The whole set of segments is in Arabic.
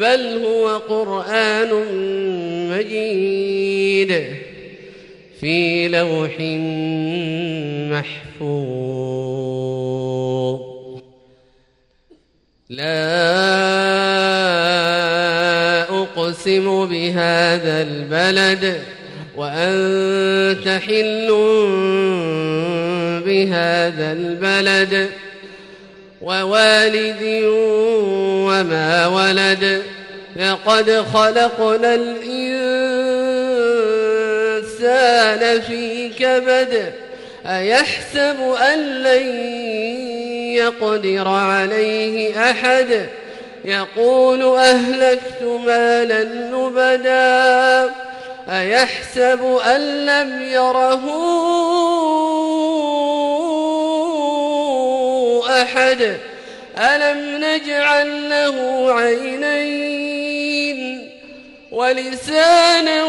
بل هو قرآن مجيد في لوح محفوظ لا أقسم بهذا البلد وأنت حل بهذا البلد ووالد وما ولد لقد خلقنا الإنسان في كبد أيحسب أن لن يقدر عليه أحد؟ يقول أهلكت مالا لبدا أيحسب أن لم يره أحد؟ ألم نجعل له عينين ولسانا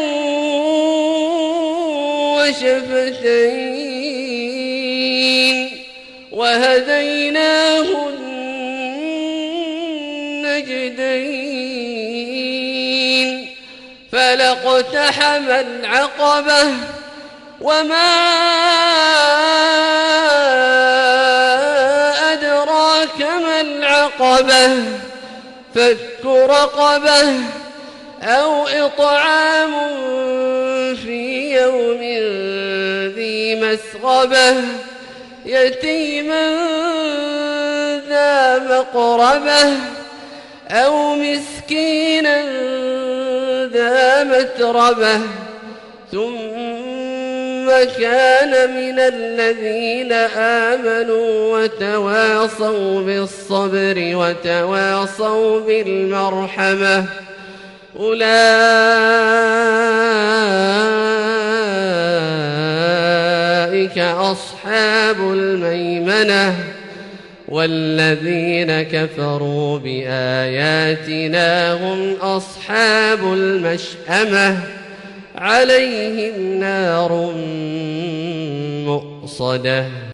وشفتين وهديناه النجدين فلاقتحم العقبة وما العقبة فك رقبة أو إطعام في يوم ذي مسغبة. يتيما ذا مقربة أو مسكينا ذا متربة. ثم كان من الذين آمنوا وتواصوا بالصبر وتواصوا بالمرحمة. أولئك أصحاب الميمنة والذين كفروا بآياتنا هم أصحاب المشأمة. عليهم نار مؤصدة.